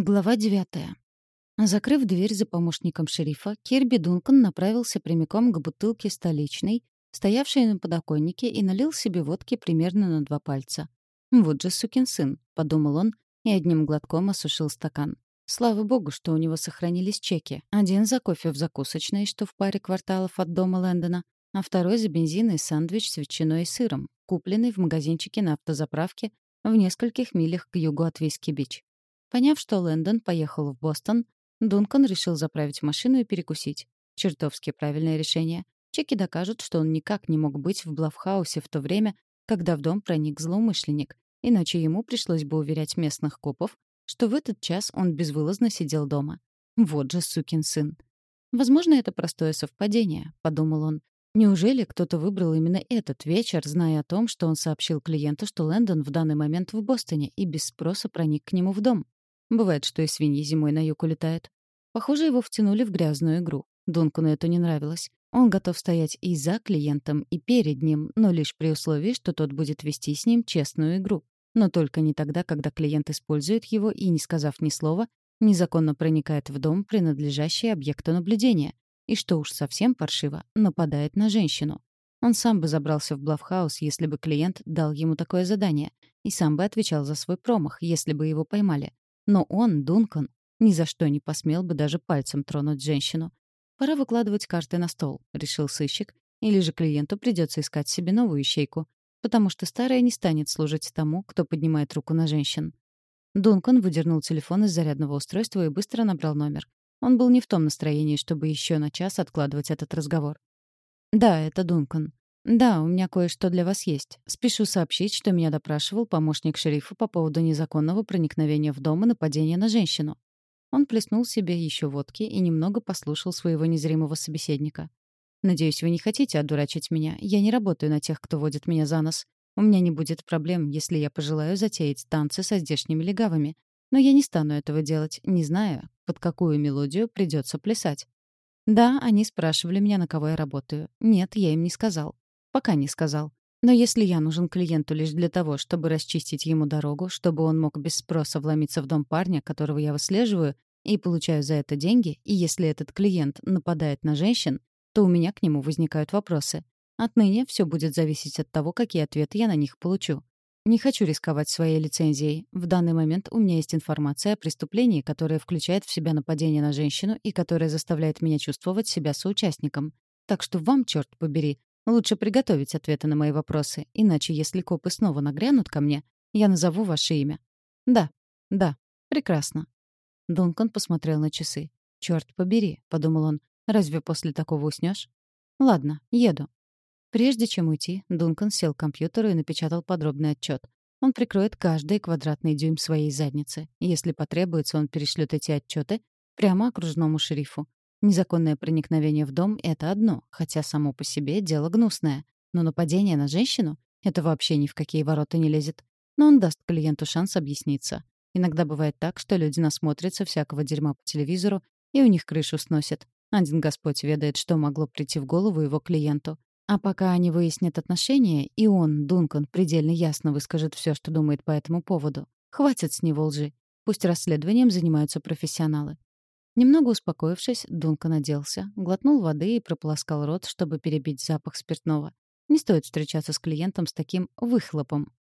Глава девятая. Закрыв дверь за помощником шерифа, Кирби Дункан направился прямиком к бутылке столичной, стоявшей на подоконнике, и налил себе водки примерно на два пальца. «Вот же сукин сын», — подумал он, и одним глотком осушил стакан. Слава богу, что у него сохранились чеки. Один за кофе в закусочной, что в паре кварталов от дома Лэндона, а второй за бензин и сэндвич с ветчиной и сыром, купленный в магазинчике на автозаправке в нескольких милях к югу от Виски-Бич. Поняв, что Лэндон поехал в Бостон, Дункан решил заправить машину и перекусить. Чертовски правильное решение. Чеки докажут, что он никак не мог быть в Блафф-Хаусе в то время, когда в дом проник злоумышленник, иначе ему пришлось бы уверять местных копов, что в этот час он безвылазно сидел дома. Вот же сукин сын. «Возможно, это простое совпадение», — подумал он. Неужели кто-то выбрал именно этот вечер, зная о том, что он сообщил клиенту, что Лэндон в данный момент в Бостоне и без спроса проник к нему в дом? Бывает, что и свиньи зимой на юг улетают. Похоже, его втянули в грязную игру. Дункану это не нравилось. Он готов стоять и за клиентом, и перед ним, но лишь при условии, что тот будет вести с ним честную игру. Но только не тогда, когда клиент использует его и, не сказав ни слова, незаконно проникает в дом, принадлежащий объекту наблюдения, и, что уж совсем паршиво, нападает на женщину. Он сам бы забрался в Блавхаус, если бы клиент дал ему такое задание, и сам бы отвечал за свой промах, если бы его поймали. Но он, Дункан, ни за что не посмел бы даже пальцем тронуть женщину. «Пора выкладывать карты на стол», — решил сыщик. «Или же клиенту придется искать себе новую ищейку, потому что старая не станет служить тому, кто поднимает руку на женщин». Дункан выдернул телефон из зарядного устройства и быстро набрал номер. Он был не в том настроении, чтобы еще на час откладывать этот разговор. «Да, это Дункан. «Да, у меня кое-что для вас есть. Спешу сообщить, что меня допрашивал помощник шерифа по поводу незаконного проникновения в дом и нападения на женщину». Он плеснул себе еще водки и немного послушал своего незримого собеседника. «Надеюсь, вы не хотите одурачить меня. Я не работаю на тех, кто водит меня за нос. У меня не будет проблем, если я пожелаю затеять танцы со здешними легавыми. Но я не стану этого делать, не зная, под какую мелодию придется плясать. Да, они спрашивали меня, на кого я работаю. Нет, я им не сказал. Пока не сказал. Но если я нужен клиенту лишь для того, чтобы расчистить ему дорогу, чтобы он мог без спроса вломиться в дом парня, которого я выслеживаю, и получаю за это деньги, и если этот клиент нападает на женщин, то у меня к нему возникают вопросы. Отныне все будет зависеть от того, какие ответы я на них получу. Не хочу рисковать своей лицензией. В данный момент у меня есть информация о преступлении, которое включает в себя нападение на женщину и которое заставляет меня чувствовать себя соучастником. Так что вам, черт побери, Лучше приготовить ответы на мои вопросы, иначе если копы снова нагрянут ко мне, я назову ваше имя. Да, да, прекрасно. Дункан посмотрел на часы. Черт побери, подумал он. Разве после такого уснешь? Ладно, еду. Прежде чем уйти, Дункан сел к компьютеру и напечатал подробный отчет. Он прикроет каждый квадратный дюйм своей задницы. Если потребуется, он перешлет эти отчеты прямо окружному шерифу. Незаконное проникновение в дом — это одно, хотя само по себе дело гнусное. Но нападение на женщину — это вообще ни в какие ворота не лезет. Но он даст клиенту шанс объясниться. Иногда бывает так, что люди насмотрятся всякого дерьма по телевизору, и у них крышу сносит. Один Господь ведает, что могло прийти в голову его клиенту. А пока они выяснят отношения, и он, Дункан, предельно ясно выскажет все, что думает по этому поводу. Хватит с него лжи. Пусть расследованием занимаются профессионалы. Немного успокоившись, Дункан оделся, глотнул воды и прополоскал рот, чтобы перебить запах спиртного. Не стоит встречаться с клиентом с таким выхлопом.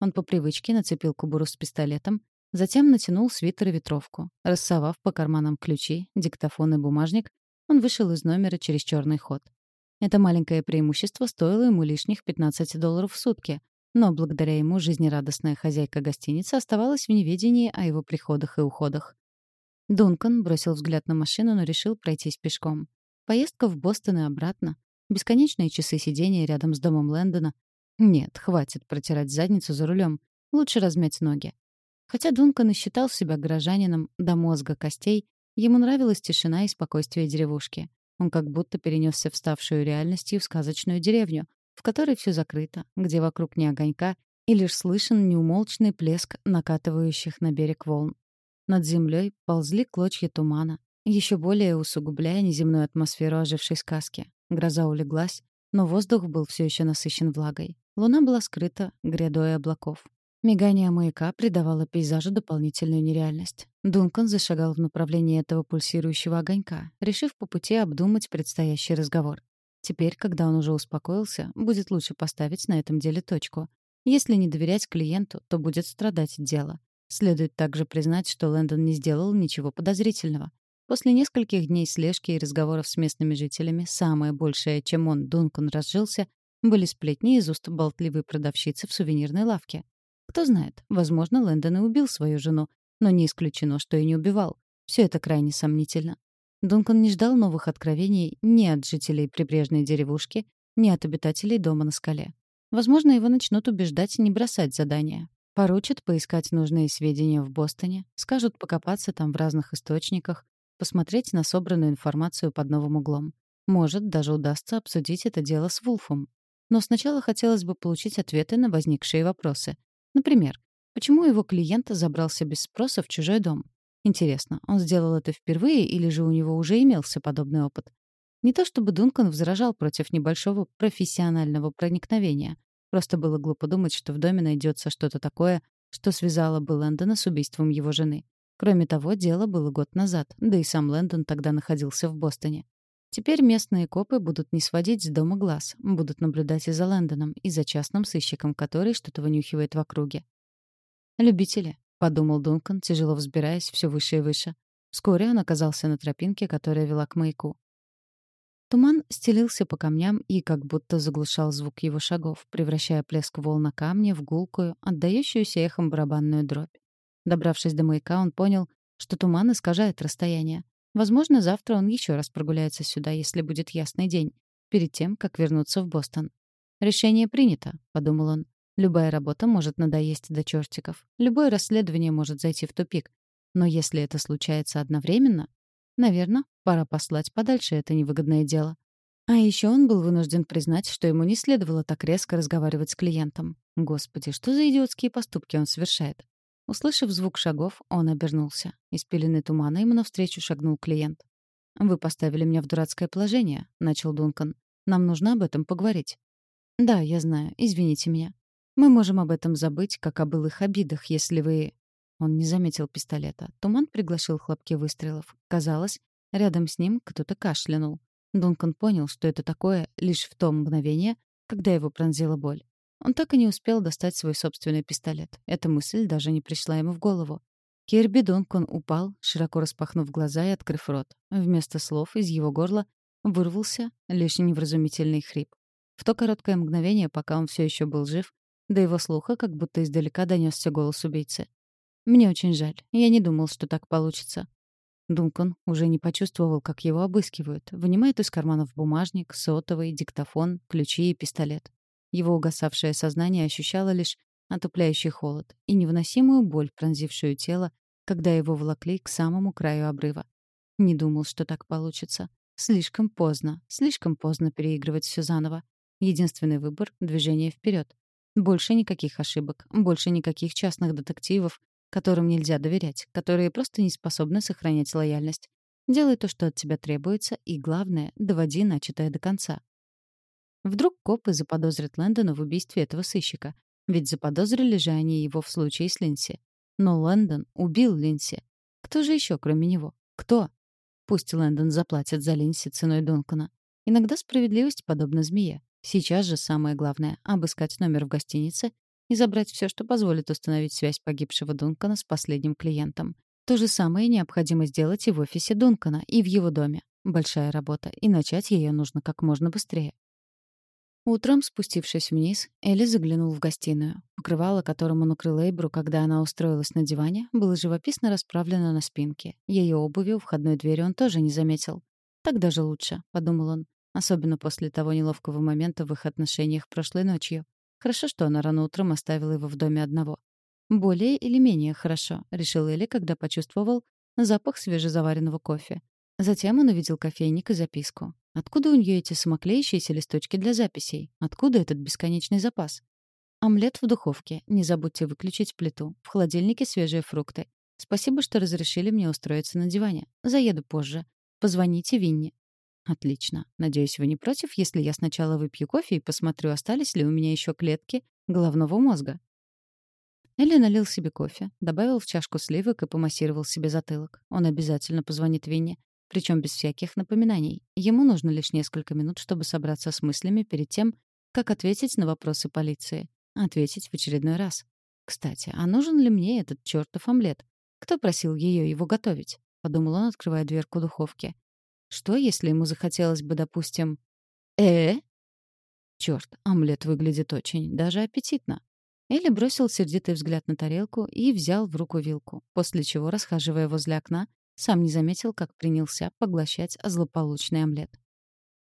Он по привычке нацепил кобуру с пистолетом, затем натянул свитер и ветровку. Рассовав по карманам ключи, диктофон и бумажник, он вышел из номера через черный ход. Это маленькое преимущество стоило ему лишних 15 долларов в сутки, но благодаря ему жизнерадостная хозяйка гостиницы оставалась в неведении о его приходах и уходах. Дункан бросил взгляд на машину, но решил пройтись пешком. Поездка в Бостон и обратно. Бесконечные часы сидения рядом с домом Лэндона. Нет, хватит протирать задницу за рулем. Лучше размять ноги. Хотя Дункан и считал себя горожанином до мозга костей, ему нравилась тишина и спокойствие деревушки. Он как будто перенесся в ставшую реальностью в сказочную деревню, в которой все закрыто, где вокруг не огонька, и лишь слышен неумолчный плеск накатывающих на берег волн. Над землей ползли клочья тумана, еще более усугубляя неземную атмосферу ожившей сказки. Гроза улеглась, но воздух был все еще насыщен влагой. Луна была скрыта грядой облаков. Мигание маяка придавало пейзажу дополнительную нереальность. Дункан зашагал в направлении этого пульсирующего огонька, решив по пути обдумать предстоящий разговор. Теперь, когда он уже успокоился, будет лучше поставить на этом деле точку. Если не доверять клиенту, то будет страдать дело. Следует также признать, что Лэндон не сделал ничего подозрительного. После нескольких дней слежки и разговоров с местными жителями, самое большее, чем он, Дункан, разжился, были сплетни из уст болтливой продавщицы в сувенирной лавке. Кто знает, возможно, Лэндон и убил свою жену, но не исключено, что и не убивал. Все это крайне сомнительно. Дункан не ждал новых откровений ни от жителей прибрежной деревушки, ни от обитателей дома на скале. Возможно, его начнут убеждать не бросать задания. Поручат поискать нужные сведения в Бостоне, скажут покопаться там в разных источниках, посмотреть на собранную информацию под новым углом. Может, даже удастся обсудить это дело с Вулфом. Но сначала хотелось бы получить ответы на возникшие вопросы. Например, почему его клиент забрался без спроса в чужой дом? Интересно, он сделал это впервые или же у него уже имелся подобный опыт? Не то чтобы Дункан возражал против небольшого профессионального проникновения. Просто было глупо думать, что в доме найдется что-то такое, что связало бы Лэндона с убийством его жены. Кроме того, дело было год назад, да и сам Лэндон тогда находился в Бостоне. Теперь местные копы будут не сводить с дома глаз, будут наблюдать и за Лэндоном, и за частным сыщиком, который что-то вынюхивает в округе. «Любители», — подумал Дункан, тяжело взбираясь все выше и выше. Вскоре он оказался на тропинке, которая вела к маяку. Туман стелился по камням и как будто заглушал звук его шагов, превращая плеск волн на камне в гулкую, отдающуюся эхом барабанную дробь. Добравшись до маяка, он понял, что туман искажает расстояние. Возможно, завтра он еще раз прогуляется сюда, если будет ясный день, перед тем, как вернуться в Бостон. «Решение принято», — подумал он. «Любая работа может надоесть до чертиков. Любое расследование может зайти в тупик. Но если это случается одновременно, наверное, пора послать подальше это невыгодное дело». А еще он был вынужден признать, что ему не следовало так резко разговаривать с клиентом. Господи, что за идиотские поступки он совершает? Услышав звук шагов, он обернулся. Из пелены тумана ему навстречу шагнул клиент. «Вы поставили меня в дурацкое положение», — начал Дункан. «Нам нужно об этом поговорить». «Да, я знаю. Извините меня. Мы можем об этом забыть, как о былых обидах, если вы...» Он не заметил пистолета. Туман приглашил хлопки выстрелов. Казалось, рядом с ним кто-то кашлянул. Дункан понял, что это такое лишь в то мгновение, когда его пронзила боль. Он так и не успел достать свой собственный пистолет. Эта мысль даже не пришла ему в голову. Кирби Донкон упал, широко распахнув глаза и открыв рот. Вместо слов из его горла вырвался лишь невразумительный хрип. В то короткое мгновение, пока он все еще был жив, до его слуха как будто издалека донесся голос убийцы. «Мне очень жаль. Я не думал, что так получится». Дункан уже не почувствовал, как его обыскивают. Вынимает из карманов бумажник, сотовый, диктофон, ключи и пистолет. Его угасавшее сознание ощущало лишь отупляющий холод и невыносимую боль, пронзившую тело, когда его волокли к самому краю обрыва. Не думал, что так получится. Слишком поздно, слишком поздно переигрывать все заново. Единственный выбор — движение вперед. Больше никаких ошибок, больше никаких частных детективов, которым нельзя доверять, которые просто не способны сохранять лояльность. Делай то, что от тебя требуется, и, главное, доводи начатое до конца. Вдруг копы заподозрят Лэндона в убийстве этого сыщика. Ведь заподозрили же они его в случае с Линси. Но Лэндон убил Линси. Кто же еще, кроме него? Кто? Пусть Лэндон заплатит за Линси ценой Дункана. Иногда справедливость подобна змее. Сейчас же самое главное — обыскать номер в гостинице и забрать все, что позволит установить связь погибшего Дункана с последним клиентом. То же самое необходимо сделать и в офисе Дункана, и в его доме. Большая работа, и начать ее нужно как можно быстрее. Утром, спустившись вниз, Элли заглянул в гостиную. Покрывало, которым он укрыл Эйбру, когда она устроилась на диване, было живописно расправлено на спинке. Ее обуви у входной двери он тоже не заметил. «Так даже лучше», — подумал он. Особенно после того неловкого момента в их отношениях прошлой ночью. Хорошо, что она рано утром оставила его в доме одного. «Более или менее хорошо», — решил Элли, когда почувствовал запах свежезаваренного кофе. Затем он увидел кофейник и записку. Откуда у нее эти самоклеящиеся листочки для записей? Откуда этот бесконечный запас? Омлет в духовке. Не забудьте выключить плиту. В холодильнике свежие фрукты. Спасибо, что разрешили мне устроиться на диване. Заеду позже. Позвоните Винни. Отлично. Надеюсь, вы не против, если я сначала выпью кофе и посмотрю, остались ли у меня еще клетки головного мозга. Элли налил себе кофе, добавил в чашку сливок и помассировал себе затылок. Он обязательно позвонит Винне. Причем без всяких напоминаний. Ему нужно лишь несколько минут, чтобы собраться с мыслями перед тем, как ответить на вопросы полиции. Ответить в очередной раз. Кстати, а нужен ли мне этот чертов омлет? Кто просил ее его готовить? Подумал он, открывая дверку духовки. Что, если ему захотелось бы, допустим... э Черт, омлет выглядит очень, даже аппетитно. Элли бросил сердитый взгляд на тарелку и взял в руку вилку, после чего, расхаживая возле окна, сам не заметил, как принялся поглощать злополучный омлет.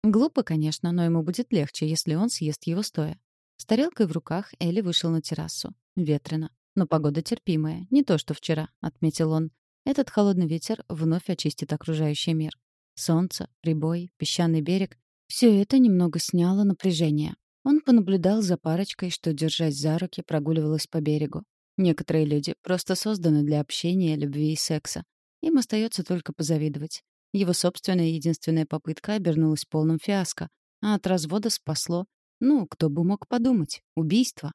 Глупо, конечно, но ему будет легче, если он съест его стоя. С тарелкой в руках Элли вышел на террасу. Ветрено. Но погода терпимая, не то что вчера, — отметил он. Этот холодный ветер вновь очистит окружающий мир. Солнце, прибой, песчаный берег — все это немного сняло напряжение. Он понаблюдал за парочкой, что, держась за руки, прогуливалась по берегу. Некоторые люди просто созданы для общения, любви и секса. Им остается только позавидовать. Его собственная единственная попытка обернулась полным фиаско, а от развода спасло, ну, кто бы мог подумать, убийство.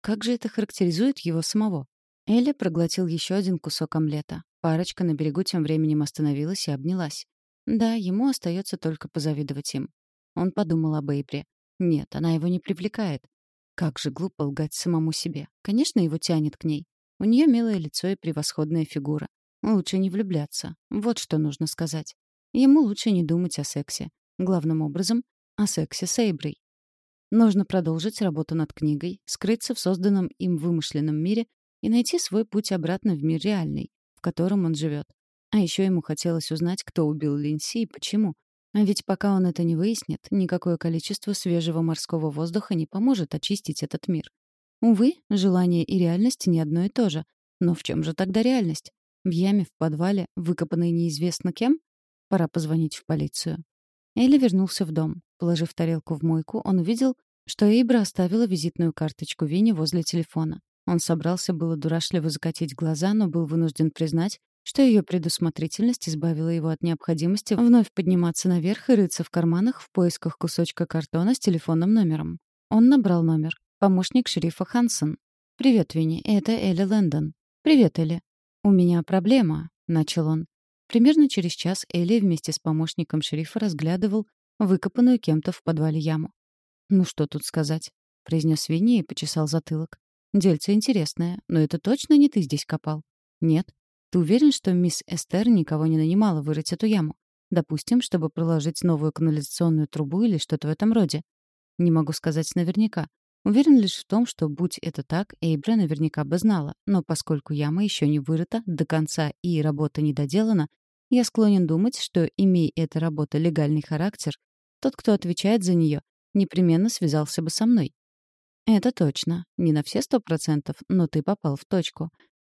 Как же это характеризует его самого? Элли проглотил еще один кусок омлета. Парочка на берегу тем временем остановилась и обнялась. Да, ему остается только позавидовать им. Он подумал об Эйбре. Нет, она его не привлекает. Как же глупо лгать самому себе. Конечно, его тянет к ней. У нее милое лицо и превосходная фигура. Лучше не влюбляться. Вот что нужно сказать. Ему лучше не думать о сексе. Главным образом, о сексе с Эйброй. Нужно продолжить работу над книгой, скрыться в созданном им вымышленном мире и найти свой путь обратно в мир реальный, в котором он живет. А еще ему хотелось узнать, кто убил Линси и почему, а ведь пока он это не выяснит, никакое количество свежего морского воздуха не поможет очистить этот мир. Увы, желание и реальность не одно и то же. Но в чем же тогда реальность? В яме в подвале, выкопанной неизвестно кем? Пора позвонить в полицию. Элли вернулся в дом. Положив тарелку в мойку, он увидел, что Эйбра оставила визитную карточку Винни возле телефона. Он собрался было дурашливо закатить глаза, но был вынужден признать, что ее предусмотрительность избавила его от необходимости вновь подниматься наверх и рыться в карманах в поисках кусочка картона с телефонным номером. Он набрал номер. Помощник шерифа Хансон. «Привет, Винни, это Элли Лэндон». «Привет, Элли». «У меня проблема», — начал он. Примерно через час Элли вместе с помощником шерифа разглядывал выкопанную кем-то в подвале яму. «Ну что тут сказать?» — произнес Винни и почесал затылок. «Дельце интересное, но это точно не ты здесь копал?» «Нет». Ты уверен, что мисс Эстер никого не нанимала вырыть эту яму? Допустим, чтобы проложить новую канализационную трубу или что-то в этом роде. Не могу сказать наверняка. Уверен лишь в том, что, будь это так, Эйбра наверняка бы знала. Но поскольку яма еще не вырыта до конца и работа не доделана, я склонен думать, что, имея эта работа легальный характер, тот, кто отвечает за нее, непременно связался бы со мной. Это точно. Не на все сто процентов, но ты попал в точку.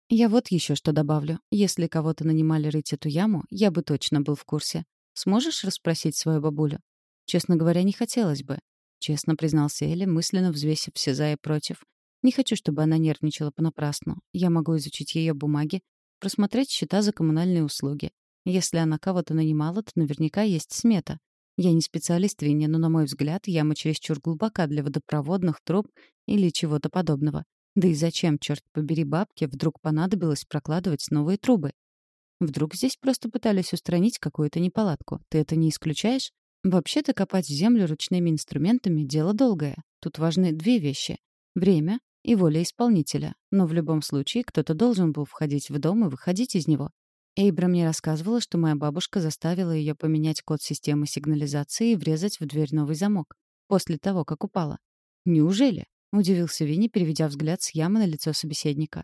Я вот еще что добавлю. Если кого-то нанимали рыть эту яму, я бы точно был в курсе. Сможешь расспросить свою бабулю? Честно говоря, не хотелось бы. Честно признался Эля, мысленно взвесив все за и против. Не хочу, чтобы она нервничала понапрасну. Я могу изучить ее бумаги, просмотреть счета за коммунальные услуги. Если она кого-то нанимала, то наверняка есть смета. Я не специалист в вине, но, на мой взгляд, яма чересчур глубока для водопроводных труб или чего-то подобного. Да и зачем, черт побери, бабке вдруг понадобилось прокладывать новые трубы? Вдруг здесь просто пытались устранить какую-то неполадку. Ты это не исключаешь? Вообще-то копать землю ручными инструментами — дело долгое. Тут важны две вещи — время и воля исполнителя. Но в любом случае кто-то должен был входить в дом и выходить из него. Эйбра мне рассказывала, что моя бабушка заставила ее поменять код системы сигнализации и врезать в дверь новый замок. После того, как упала. Неужели? Удивился Винни, переведя взгляд с ямы на лицо собеседника.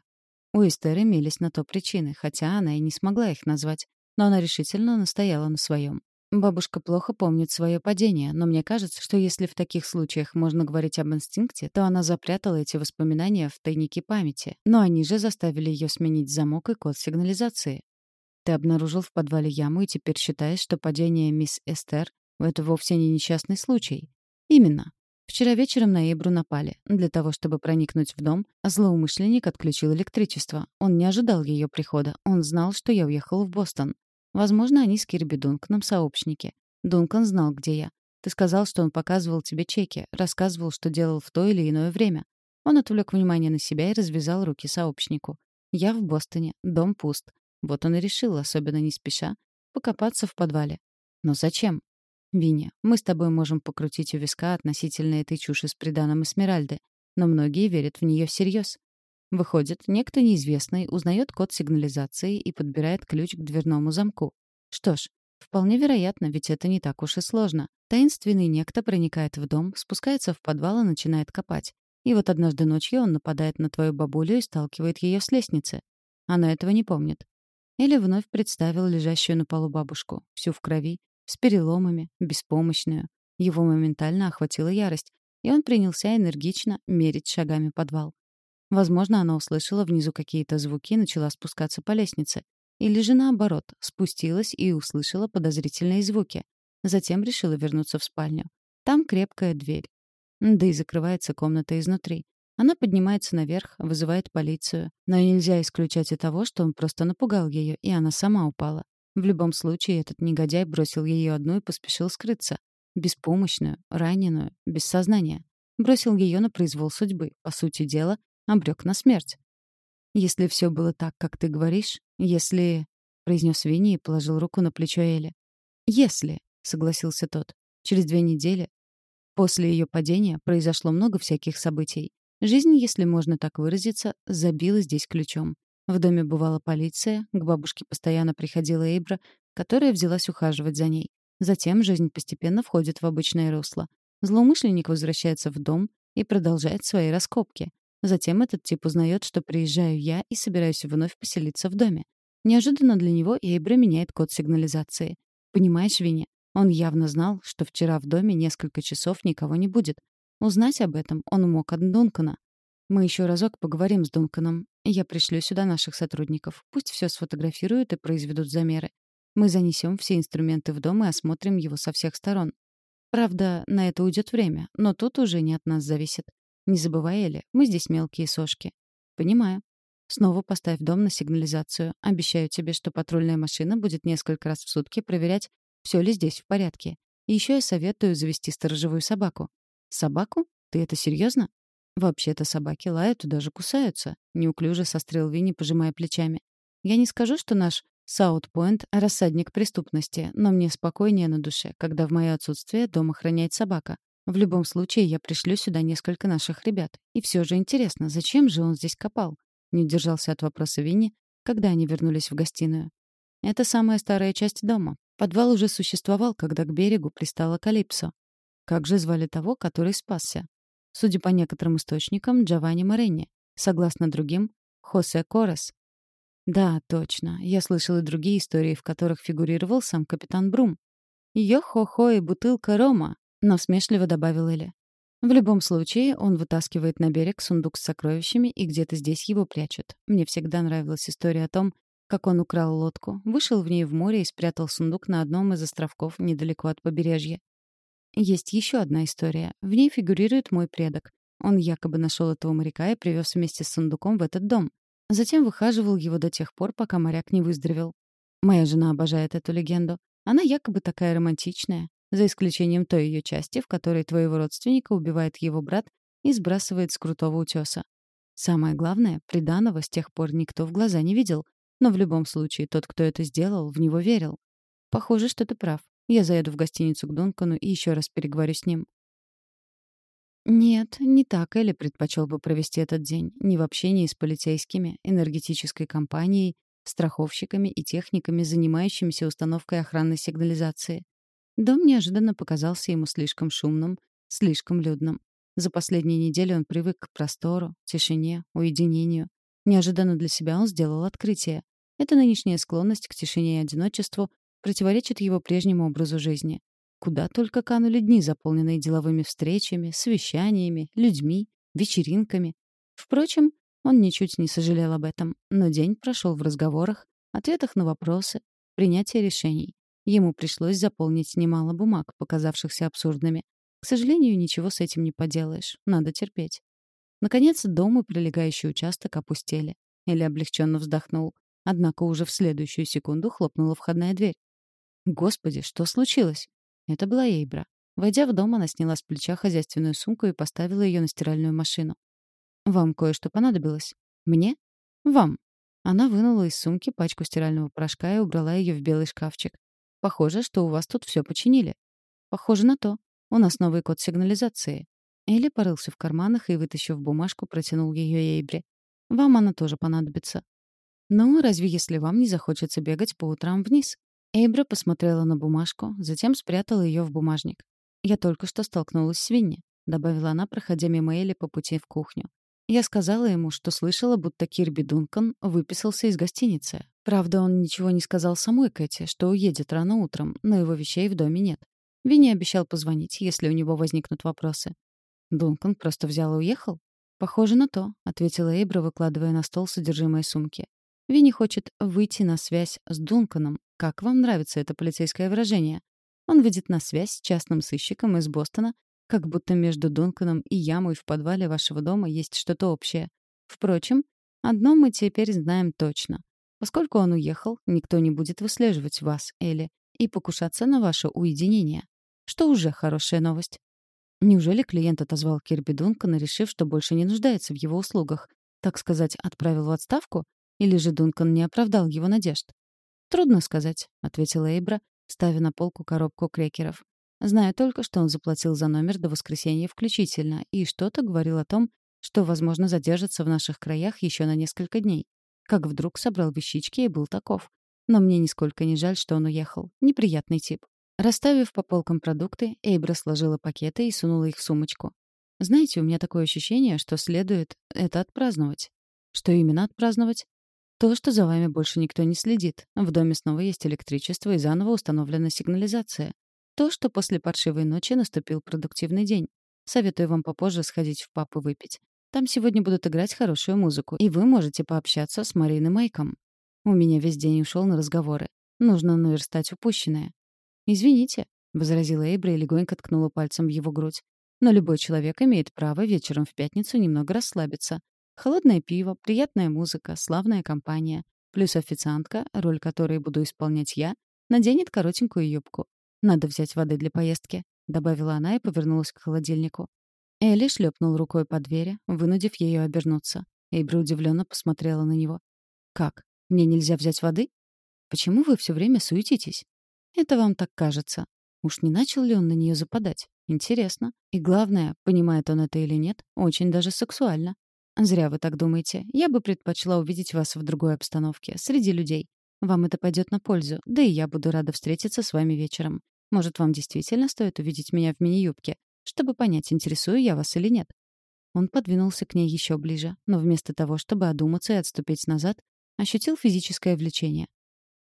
У Эстер имелись на то причины, хотя она и не смогла их назвать, но она решительно настояла на своем. Бабушка плохо помнит свое падение, но мне кажется, что если в таких случаях можно говорить об инстинкте, то она запрятала эти воспоминания в тайнике памяти, но они же заставили ее сменить замок и код сигнализации. Ты обнаружил в подвале яму и теперь считаешь, что падение мисс Эстер — это вовсе не несчастный случай. Именно. Вчера вечером на Эйбру напали. Для того, чтобы проникнуть в дом, злоумышленник отключил электричество. Он не ожидал ее прихода. Он знал, что я уехал в Бостон. Возможно, они с Кирби Дунканом сообщники. Дункан знал, где я. Ты сказал, что он показывал тебе чеки, рассказывал, что делал в то или иное время. Он отвлек внимание на себя и развязал руки сообщнику. «Я в Бостоне, дом пуст. Вот он и решил, особенно не спеша, покопаться в подвале. Но зачем? Винни, мы с тобой можем покрутить у виска относительно этой чуши с приданым Эсмеральды, но многие верят в нее всерьез. Выходит, некто неизвестный узнает код сигнализации и подбирает ключ к дверному замку. Что ж, вполне вероятно, ведь это не так уж и сложно. Таинственный некто проникает в дом, спускается в подвал и начинает копать. И вот однажды ночью он нападает на твою бабулю и сталкивает ее с лестницы. Она этого не помнит. Или вновь представил лежащую на полу бабушку, всю в крови, с переломами, беспомощную. Его моментально охватила ярость, и он принялся энергично мерить шагами подвал. Возможно, она услышала внизу какие-то звуки и начала спускаться по лестнице. Или же наоборот, спустилась и услышала подозрительные звуки. Затем решила вернуться в спальню. Там крепкая дверь. Да и закрывается комната изнутри. Она поднимается наверх, вызывает полицию. Но нельзя исключать и того, что он просто напугал ее, и она сама упала. В любом случае, этот негодяй бросил ее одну и поспешил скрыться. Беспомощную, раненую, без сознания. Бросил ее на произвол судьбы. По сути дела, обрек на смерть. «Если все было так, как ты говоришь, если...» — произнес Винни и положил руку на плечо Эли. «Если...» — согласился тот. «Через две недели После ее падения произошло много всяких событий. Жизнь, если можно так выразиться, забила здесь ключом. В доме бывала полиция, к бабушке постоянно приходила Эйбра, которая взялась ухаживать за ней. Затем жизнь постепенно входит в обычное русло. Злоумышленник возвращается в дом и продолжает свои раскопки. Затем этот тип узнает, что приезжаю я и собираюсь вновь поселиться в доме. Неожиданно для него Эйбра меняет код сигнализации. Понимаешь, Винни, он явно знал, что вчера в доме несколько часов никого не будет. Узнать об этом он мог от Дункана. Мы еще разок поговорим с Дунканом. Я пришлю сюда наших сотрудников. Пусть все сфотографируют и произведут замеры. Мы занесем все инструменты в дом и осмотрим его со всех сторон. Правда, на это уйдет время, но тут уже не от нас зависит. Не забывай, Эля, мы здесь мелкие сошки. Понимаю. Снова поставь дом на сигнализацию. Обещаю тебе, что патрульная машина будет несколько раз в сутки проверять, все ли здесь в порядке. И еще я советую завести сторожевую собаку. Собаку? Ты это серьезно? Вообще-то собаки лают и даже кусаются. Неуклюже сострил Винни, пожимая плечами. Я не скажу, что наш Саутпойнт — рассадник преступности, но мне спокойнее на душе, когда в мое отсутствие дом охраняет собака. В любом случае, я пришлю сюда несколько наших ребят. И все же интересно, зачем же он здесь копал? Не удержался от вопроса Винни, когда они вернулись в гостиную. Это самая старая часть дома. Подвал уже существовал, когда к берегу пристала Калипсо. Как же звали того, который спасся? Судя по некоторым источникам, Джованни Моренни. Согласно другим, Хосе Корес. Да, точно. Я слышал и другие истории, в которых фигурировал сам капитан Брум. «Йо-хо-хо и бутылка рома», — но смешливо добавил Эля. В любом случае, он вытаскивает на берег сундук с сокровищами и где-то здесь его прячут. Мне всегда нравилась история о том, как он украл лодку, вышел в ней в море и спрятал сундук на одном из островков недалеко от побережья. Есть еще одна история. В ней фигурирует мой предок. Он якобы нашел этого моряка и привез вместе с сундуком в этот дом. Затем выхаживал его до тех пор, пока моряк не выздоровел. Моя жена обожает эту легенду. Она якобы такая романтичная, за исключением той ее части, в которой твоего родственника убивает его брат и сбрасывает с крутого утеса. Самое главное, приданого с тех пор никто в глаза не видел, но в любом случае, тот, кто это сделал, в него верил. Похоже, что ты прав. Я заеду в гостиницу к Дункану и еще раз переговорю с ним. Нет, не так Элли предпочел бы провести этот день. Не в общении с полицейскими, энергетической компанией, страховщиками и техниками, занимающимися установкой охранной сигнализации. Дом неожиданно показался ему слишком шумным, слишком людным. За последние недели он привык к простору, тишине, уединению. Неожиданно для себя он сделал открытие. Эта нынешняя склонность к тишине и одиночеству противоречит его прежнему образу жизни. Куда только канули дни, заполненные деловыми встречами, совещаниями, людьми, вечеринками. Впрочем, он ничуть не сожалел об этом, но день прошел в разговорах, ответах на вопросы, принятии решений. Ему пришлось заполнить немало бумаг, показавшихся абсурдными. К сожалению, ничего с этим не поделаешь, надо терпеть. Наконец, дом и прилегающий участок опустели. Или облегченно вздохнул. Однако уже в следующую секунду хлопнула входная дверь. Господи, что случилось? Это была Эйбра. Войдя в дом, она сняла с плеча хозяйственную сумку и поставила ее на стиральную машину. «Вам кое-что понадобилось?» «Мне?» «Вам». Она вынула из сумки пачку стирального порошка и убрала ее в белый шкафчик. «Похоже, что у вас тут все починили». «Похоже на то. У нас новый код сигнализации». Элли порылся в карманах и, вытащив бумажку, протянул ее Эйбре. «Вам она тоже понадобится». «Ну, разве если вам не захочется бегать по утрам вниз?» Эйбра посмотрела на бумажку, затем спрятала ее в бумажник. «Я только что столкнулась с Винни», — добавила она, проходя мимо Элли по пути в кухню. Я сказала ему, что слышала, будто Кирби Дункан выписался из гостиницы. Правда, он ничего не сказал самой Кэти, что уедет рано утром, но его вещей в доме нет. Винни обещал позвонить, если у него возникнут вопросы. Дункан просто взял и уехал? «Похоже на то», — ответила Эйбра, выкладывая на стол содержимое сумки. Винни хочет выйти на связь с Дунканом. Как вам нравится это полицейское выражение? Он выйдет на связь с частным сыщиком из Бостона, как будто между Дунканом и ямой в подвале вашего дома есть что-то общее. Впрочем, одно мы теперь знаем точно. Поскольку он уехал, никто не будет выслеживать вас, Элли, и покушаться на ваше уединение. Что уже хорошая новость. Неужели клиент отозвал Кирби Дункана, решив, что больше не нуждается в его услугах? Так сказать, отправил в отставку? Или же Дункан не оправдал его надежд? «Трудно сказать», — ответила Эйбра, ставя на полку коробку крекеров. Знаю только, что он заплатил за номер до воскресенья включительно и что-то говорил о том, что, возможно, задержится в наших краях еще на несколько дней. Как вдруг собрал вещички и был таков. Но мне нисколько не жаль, что он уехал. Неприятный тип. Расставив по полкам продукты, Эйбра сложила пакеты и сунула их в сумочку. Знаете, у меня такое ощущение, что следует это отпраздновать. Что именно отпраздновать? То, что за вами больше никто не следит. В доме снова есть электричество и заново установлена сигнализация. То, что после паршивой ночи наступил продуктивный день. Советую вам попозже сходить в паб и выпить. Там сегодня будут играть хорошую музыку, и вы можете пообщаться с Мариной Майком. У меня весь день ушел на разговоры. Нужно наверстать упущенное. «Извините», — возразила Эйбра и легонько ткнула пальцем в его грудь. «Но любой человек имеет право вечером в пятницу немного расслабиться. Холодное пиво, приятная музыка, славная компания. Плюс официантка, роль которой буду исполнять я, наденет коротенькую юбку. Надо взять воды для поездки», — добавила она и повернулась к холодильнику. Элли шлепнул рукой по двери, вынудив ее обернуться. Эйбра удивленно посмотрела на него. «Как? Мне нельзя взять воды? Почему вы все время суетитесь?» «Это вам так кажется. Уж не начал ли он на нее западать? Интересно. И главное, понимает он это или нет, очень даже сексуально. «Зря вы так думаете. Я бы предпочла увидеть вас в другой обстановке, среди людей. Вам это пойдет на пользу, да и я буду рада встретиться с вами вечером. Может, вам действительно стоит увидеть меня в мини-юбке, чтобы понять, интересую я вас или нет?» Он подвинулся к ней еще ближе, но вместо того, чтобы одуматься и отступить назад, ощутил физическое влечение.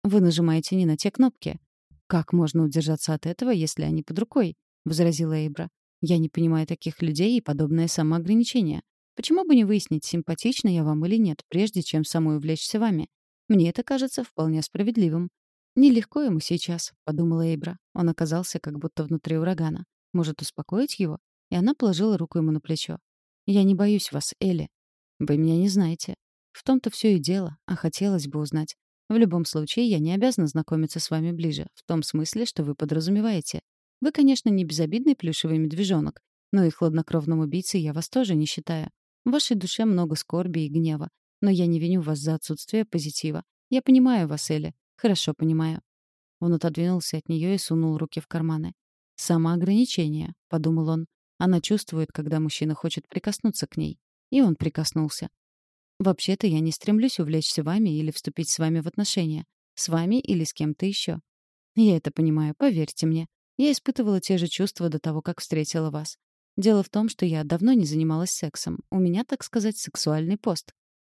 «Вы нажимаете не на те кнопки». «Как можно удержаться от этого, если они под рукой?» — возразила Эйбра. «Я не понимаю таких людей и подобное самоограничение. Почему бы не выяснить, симпатична я вам или нет, прежде чем самой увлечься вами? Мне это кажется вполне справедливым. Нелегко ему сейчас, подумала Эйбра. Он оказался как будто внутри урагана. Может, успокоить его? И она положила руку ему на плечо. Я не боюсь вас, Элли. Вы меня не знаете. В том-то все и дело, а хотелось бы узнать. В любом случае, я не обязана знакомиться с вами ближе, в том смысле, что вы подразумеваете. Вы, конечно, не безобидный плюшевый медвежонок, но и хладнокровным убийцей я вас тоже не считаю. В вашей душе много скорби и гнева. Но я не виню вас за отсутствие позитива. Я понимаю вас, Эля. Хорошо понимаю». Он отодвинулся от нее и сунул руки в карманы. «Самоограничение», — подумал он. Она чувствует, когда мужчина хочет прикоснуться к ней. И он прикоснулся. «Вообще-то я не стремлюсь увлечься вами или вступить с вами в отношения. С вами или с кем-то еще. Я это понимаю, поверьте мне. Я испытывала те же чувства до того, как встретила вас. Дело в том, что я давно не занималась сексом. У меня, так сказать, сексуальный пост.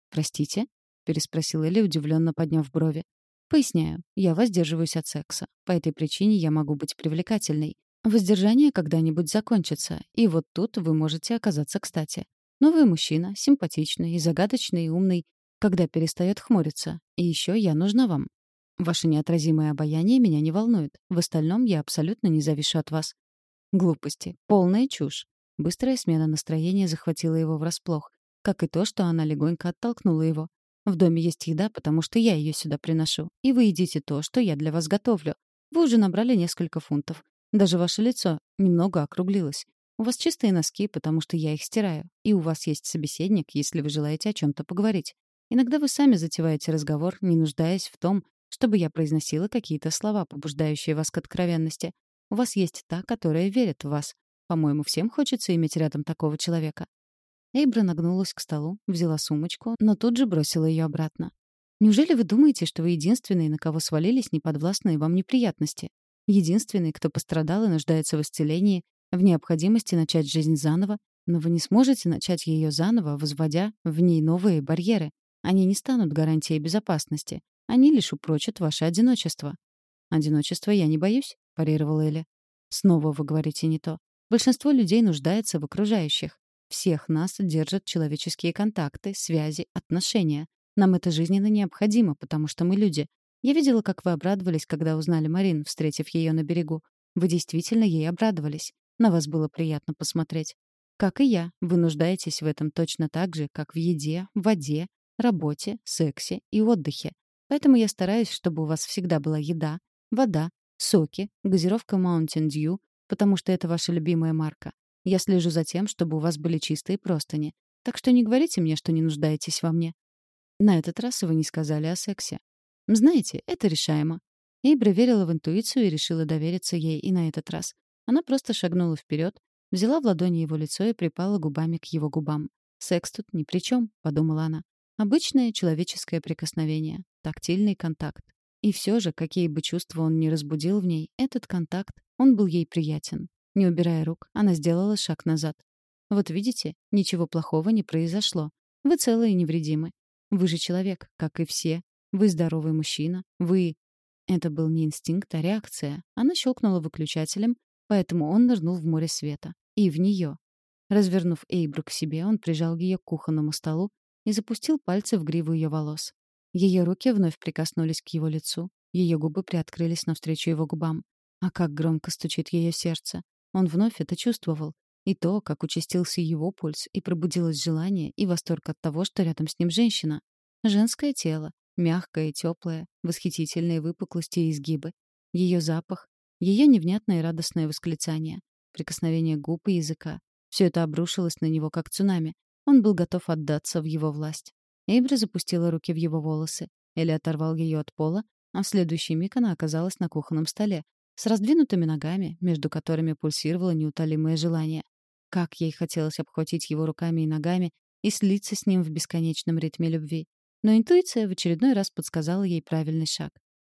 «Простите?» — переспросила Элли, удивленно подняв брови. «Поясняю. Я воздерживаюсь от секса. По этой причине я могу быть привлекательной. Воздержание когда-нибудь закончится, и вот тут вы можете оказаться кстати. Новый мужчина, симпатичный, загадочный и умный, когда перестает хмуриться. И еще я нужна вам. Ваше неотразимое обаяние меня не волнует. В остальном я абсолютно не завишу от вас. Глупости. Полная чушь. Быстрая смена настроения захватила его врасплох, как и то, что она легонько оттолкнула его. «В доме есть еда, потому что я ее сюда приношу. И вы едите то, что я для вас готовлю. Вы уже набрали несколько фунтов. Даже ваше лицо немного округлилось. У вас чистые носки, потому что я их стираю. И у вас есть собеседник, если вы желаете о чем-то поговорить. Иногда вы сами затеваете разговор, не нуждаясь в том, чтобы я произносила какие-то слова, побуждающие вас к откровенности. У вас есть та, которая верит в вас. По-моему, всем хочется иметь рядом такого человека. Эйбра нагнулась к столу, взяла сумочку, но тут же бросила ее обратно. Неужели вы думаете, что вы единственный, на кого свалились неподвластные вам неприятности? Единственный, кто пострадал и нуждается в исцелении, в необходимости начать жизнь заново, но вы не сможете начать ее заново, возводя в ней новые барьеры. Они не станут гарантией безопасности. Они лишь упрочат ваше одиночество. «Одиночество я не боюсь», — парировала Эля. «Снова вы говорите не то. Большинство людей нуждается в окружающих. Всех нас держат человеческие контакты, связи, отношения. Нам это жизненно необходимо, потому что мы люди. Я видела, как вы обрадовались, когда узнали Марин, встретив ее на берегу. Вы действительно ей обрадовались. На вас было приятно посмотреть. Как и я, вы нуждаетесь в этом точно так же, как в еде, воде, работе, сексе и отдыхе. Поэтому я стараюсь, чтобы у вас всегда была еда, вода, соки, газировка Mountain Dew, потому что это ваша любимая марка. Я слежу за тем, чтобы у вас были чистые простыни. Так что не говорите мне, что не нуждаетесь во мне. На этот раз вы не сказали о сексе. Знаете, это решаемо. Эйбра верила в интуицию и решила довериться ей и на этот раз. Она просто шагнула вперед, взяла в ладони его лицо и припала губами к его губам. «Секс тут ни при чем», — подумала она. «Обычное человеческое прикосновение, тактильный контакт. И все же, какие бы чувства он ни разбудил в ней, этот контакт, он был ей приятен. Не убирая рук, она сделала шаг назад. «Вот видите, ничего плохого не произошло. Вы целы и невредимы. Вы же человек, как и все. Вы здоровый мужчина. Вы...» Это был не инстинкт, а реакция. Она щелкнула выключателем, поэтому он нырнул в море света. И в нее. Развернув Эйбру к себе, он прижал ее к кухонному столу и запустил пальцы в гриву ее волос. Ее руки вновь прикоснулись к его лицу, ее губы приоткрылись навстречу его губам. А как громко стучит ее сердце. Он вновь это чувствовал. И то, как участился его пульс, и пробудилось желание и восторг от того, что рядом с ним женщина. Женское тело, мягкое и теплое, восхитительные выпуклости и изгибы. Ее запах, ее невнятное и радостное восклицание, прикосновение губ и языка. Все это обрушилось на него, как цунами. Он был готов отдаться в его власть. Эйбри запустила руки в его волосы. Элли оторвал ее от пола, а в следующий миг она оказалась на кухонном столе, с раздвинутыми ногами, между которыми пульсировало неутолимое желание. Как ей хотелось обхватить его руками и ногами и слиться с ним в бесконечном ритме любви. Но интуиция в очередной раз подсказала ей правильный шаг.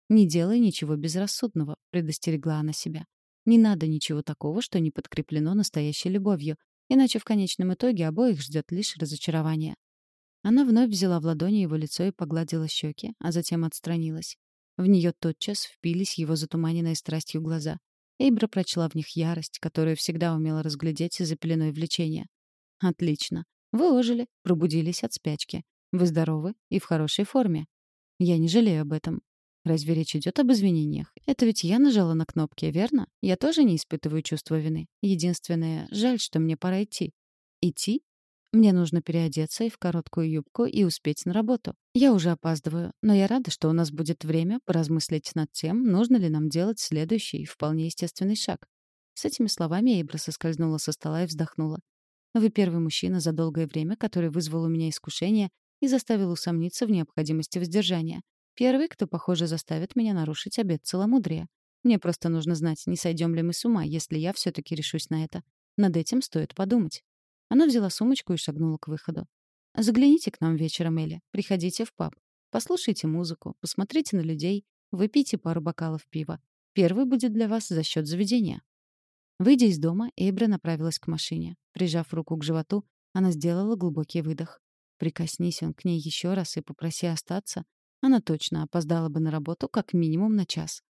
«Не делай ничего безрассудного», — предостерегла она себя. «Не надо ничего такого, что не подкреплено настоящей любовью, иначе в конечном итоге обоих ждет лишь разочарование». Она вновь взяла в ладони его лицо и погладила щеки, а затем отстранилась. В нее тотчас впились его затуманенные страстью глаза. Эйбра прочла в них ярость, которую всегда умела разглядеть за пеленой влечения. «Отлично. Вы ожили, пробудились от спячки. Вы здоровы и в хорошей форме. Я не жалею об этом. Разве речь идет об извинениях? Это ведь я нажала на кнопки, верно? Я тоже не испытываю чувства вины. Единственное, жаль, что мне пора идти. Идти? Мне нужно переодеться и в короткую юбку и успеть на работу. Я уже опаздываю, но я рада, что у нас будет время поразмыслить над тем, нужно ли нам делать следующий, вполне естественный шаг. С этими словами Эйбра соскользнула со стола и вздохнула. Вы первый мужчина за долгое время, который вызвал у меня искушение и заставил усомниться в необходимости воздержания. Первый, кто, похоже, заставит меня нарушить обет целомудрия. Мне просто нужно знать, не сойдем ли мы с ума, если я все таки решусь на это. Над этим стоит подумать. Она взяла сумочку и шагнула к выходу. «Загляните к нам вечером, Элли. Приходите в паб. Послушайте музыку, посмотрите на людей, выпейте пару бокалов пива. Первый будет для вас за счет заведения». Выйдя из дома, Эйбра направилась к машине. Прижав руку к животу, она сделала глубокий выдох. Прикоснись он к ней еще раз и попроси остаться, она точно опоздала бы на работу как минимум на час.